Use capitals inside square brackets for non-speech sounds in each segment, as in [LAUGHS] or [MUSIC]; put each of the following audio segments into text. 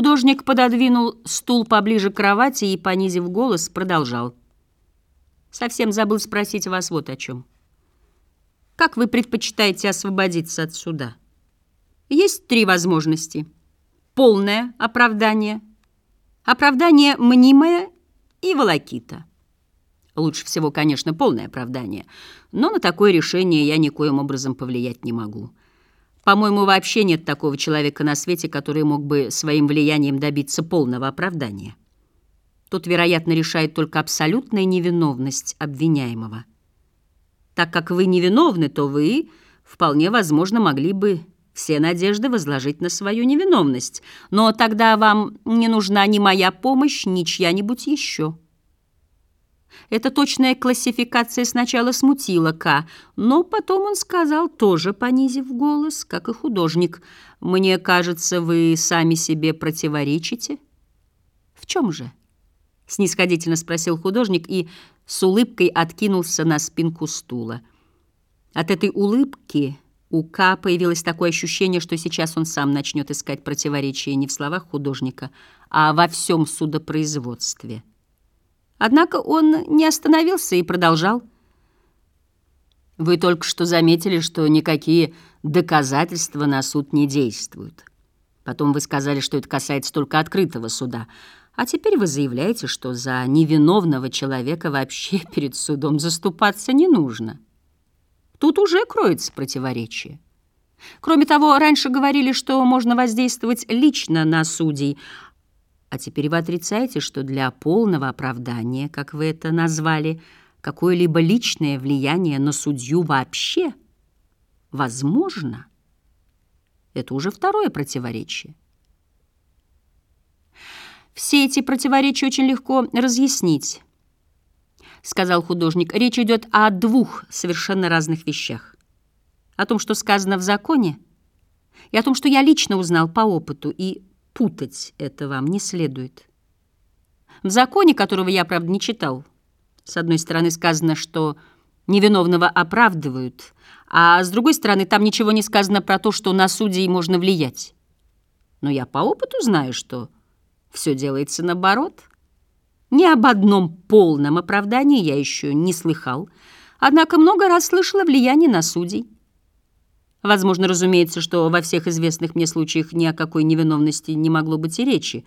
Художник пододвинул стул поближе к кровати и, понизив голос, продолжал. «Совсем забыл спросить вас вот о чем. Как вы предпочитаете освободиться от суда? Есть три возможности. Полное оправдание, оправдание мнимое и волокита. Лучше всего, конечно, полное оправдание, но на такое решение я никоим образом повлиять не могу». По-моему, вообще нет такого человека на свете, который мог бы своим влиянием добиться полного оправдания. Тут, вероятно, решает только абсолютная невиновность обвиняемого. Так как вы невиновны, то вы, вполне возможно, могли бы все надежды возложить на свою невиновность, но тогда вам не нужна ни моя помощь, ни чья-нибудь еще. Эта точная классификация сначала смутила К, но потом он сказал, тоже понизив голос, как и художник, «Мне кажется, вы сами себе противоречите». «В чем же?» — снисходительно спросил художник и с улыбкой откинулся на спинку стула. От этой улыбки у К появилось такое ощущение, что сейчас он сам начнет искать противоречия не в словах художника, а во всем судопроизводстве. Однако он не остановился и продолжал. Вы только что заметили, что никакие доказательства на суд не действуют. Потом вы сказали, что это касается только открытого суда. А теперь вы заявляете, что за невиновного человека вообще [LAUGHS] перед судом заступаться не нужно. Тут уже кроется противоречие. Кроме того, раньше говорили, что можно воздействовать лично на судей, а теперь вы отрицаете, что для полного оправдания, как вы это назвали, какое-либо личное влияние на судью вообще возможно. Это уже второе противоречие. Все эти противоречия очень легко разъяснить, сказал художник. Речь идет о двух совершенно разных вещах. О том, что сказано в законе, и о том, что я лично узнал по опыту и путать это вам не следует. В законе, которого я, правда, не читал, с одной стороны сказано, что невиновного оправдывают, а с другой стороны там ничего не сказано про то, что на судей можно влиять. Но я по опыту знаю, что все делается наоборот. Ни об одном полном оправдании я еще не слыхал, однако много раз слышала влияние на судей. Возможно, разумеется, что во всех известных мне случаях ни о какой невиновности не могло быть и речи.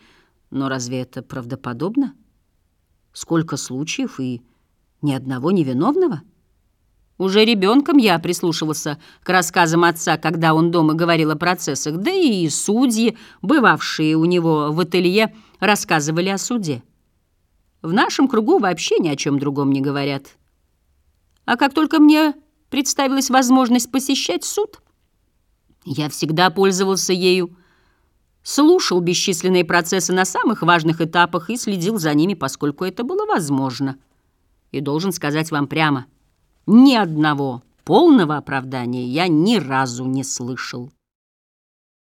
Но разве это правдоподобно? Сколько случаев и ни одного невиновного? Уже ребенком я прислушивался к рассказам отца, когда он дома говорил о процессах, да и судьи, бывавшие у него в ателье, рассказывали о суде. В нашем кругу вообще ни о чем другом не говорят. А как только мне представилась возможность посещать суд, я всегда пользовался ею, слушал бесчисленные процессы на самых важных этапах и следил за ними, поскольку это было возможно. И должен сказать вам прямо, ни одного полного оправдания я ни разу не слышал.